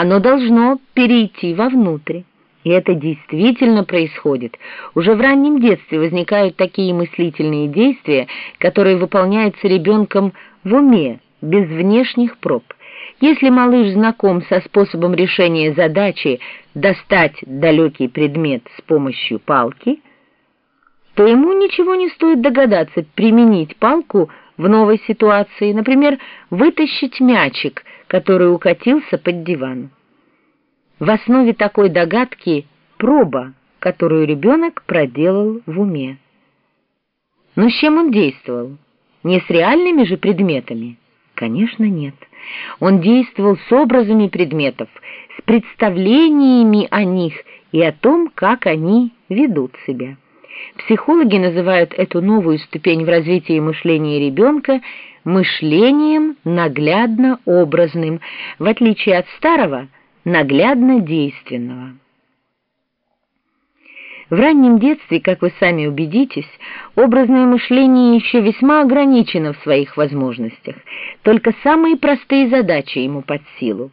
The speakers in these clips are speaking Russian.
Оно должно перейти вовнутрь. И это действительно происходит. Уже в раннем детстве возникают такие мыслительные действия, которые выполняются ребенком в уме, без внешних проб. Если малыш знаком со способом решения задачи достать далекий предмет с помощью палки, то ему ничего не стоит догадаться применить палку в новой ситуации, например, вытащить мячик, который укатился под диван. В основе такой догадки проба, которую ребенок проделал в уме. Но с чем он действовал? Не с реальными же предметами? Конечно, нет. Он действовал с образами предметов, с представлениями о них и о том, как они ведут себя. Психологи называют эту новую ступень в развитии мышления ребенка мышлением наглядно-образным, в отличие от старого – наглядно действенного. В раннем детстве, как вы сами убедитесь, образное мышление еще весьма ограничено в своих возможностях, только самые простые задачи ему под силу.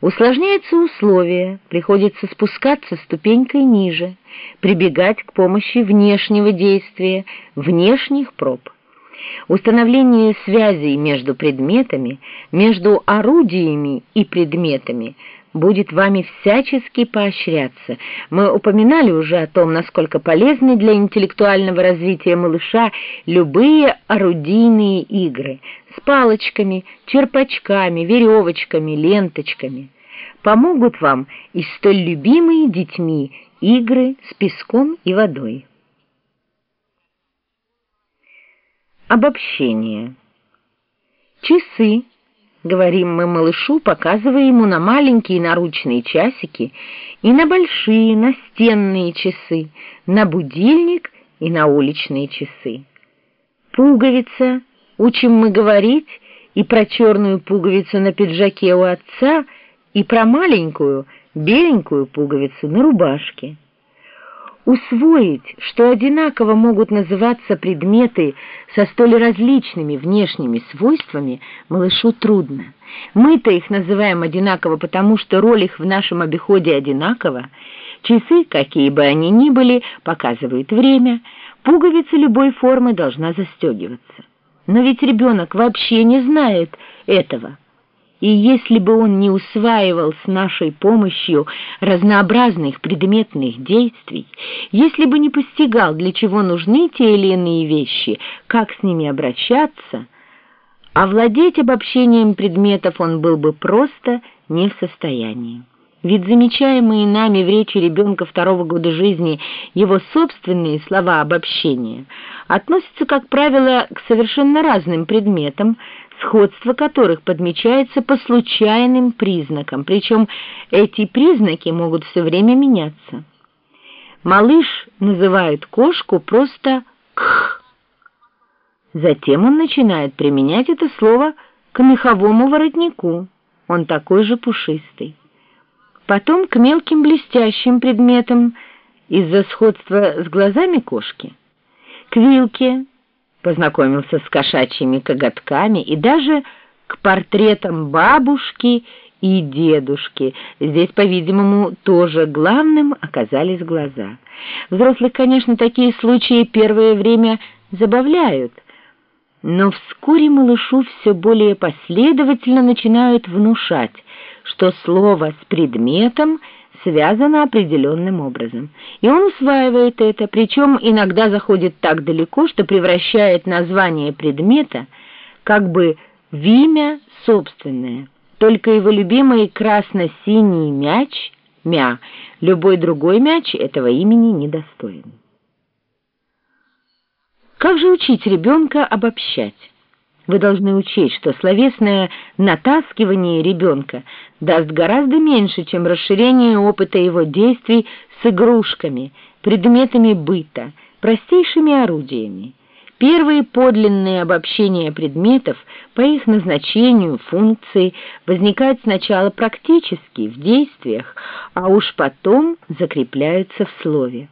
Усложняются условия, приходится спускаться ступенькой ниже, прибегать к помощи внешнего действия, внешних проб. Установление связей между предметами, между орудиями и предметами – будет вами всячески поощряться. Мы упоминали уже о том, насколько полезны для интеллектуального развития малыша любые орудийные игры с палочками, черпачками, веревочками, ленточками. Помогут вам и столь любимые детьми игры с песком и водой. Обобщение. Часы говорим мы малышу, показывая ему на маленькие наручные часики и на большие настенные часы, на будильник и на уличные часы. Пуговица, учим мы говорить и про черную пуговицу на пиджаке у отца, и про маленькую беленькую пуговицу на рубашке. Усвоить, что одинаково могут называться предметы со столь различными внешними свойствами, малышу трудно. Мы-то их называем одинаково, потому что роль их в нашем обиходе одинакова. Часы, какие бы они ни были, показывают время, пуговица любой формы должна застегиваться. Но ведь ребенок вообще не знает этого. И если бы он не усваивал с нашей помощью разнообразных предметных действий, если бы не постигал, для чего нужны те или иные вещи, как с ними обращаться, овладеть обобщением предметов он был бы просто не в состоянии. Ведь замечаемые нами в речи ребенка второго года жизни его собственные слова обобщения относятся, как правило, к совершенно разным предметам, сходство которых подмечается по случайным признакам, причем эти признаки могут все время меняться. Малыш называет кошку просто «кх». Затем он начинает применять это слово к меховому воротнику, он такой же пушистый. Потом к мелким блестящим предметам из-за сходства с глазами кошки, к вилке, познакомился с кошачьими коготками и даже к портретам бабушки и дедушки. Здесь, по-видимому, тоже главным оказались глаза. Взрослых, конечно, такие случаи первое время забавляют, но вскоре малышу все более последовательно начинают внушать, что слово с предметом — связано определенным образом. И он усваивает это, причем иногда заходит так далеко, что превращает название предмета как бы в имя собственное. Только его любимый красно-синий мяч, мя, любой другой мяч этого имени недостоин. Как же учить ребенка обобщать? Вы должны учесть, что словесное натаскивание ребенка даст гораздо меньше, чем расширение опыта его действий с игрушками, предметами быта, простейшими орудиями. Первые подлинные обобщения предметов по их назначению, функции возникают сначала практически, в действиях, а уж потом закрепляются в слове.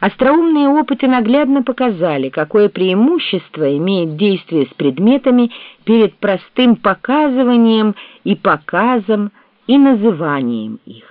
Остроумные опыты наглядно показали, какое преимущество имеет действие с предметами перед простым показыванием и показом и называнием их.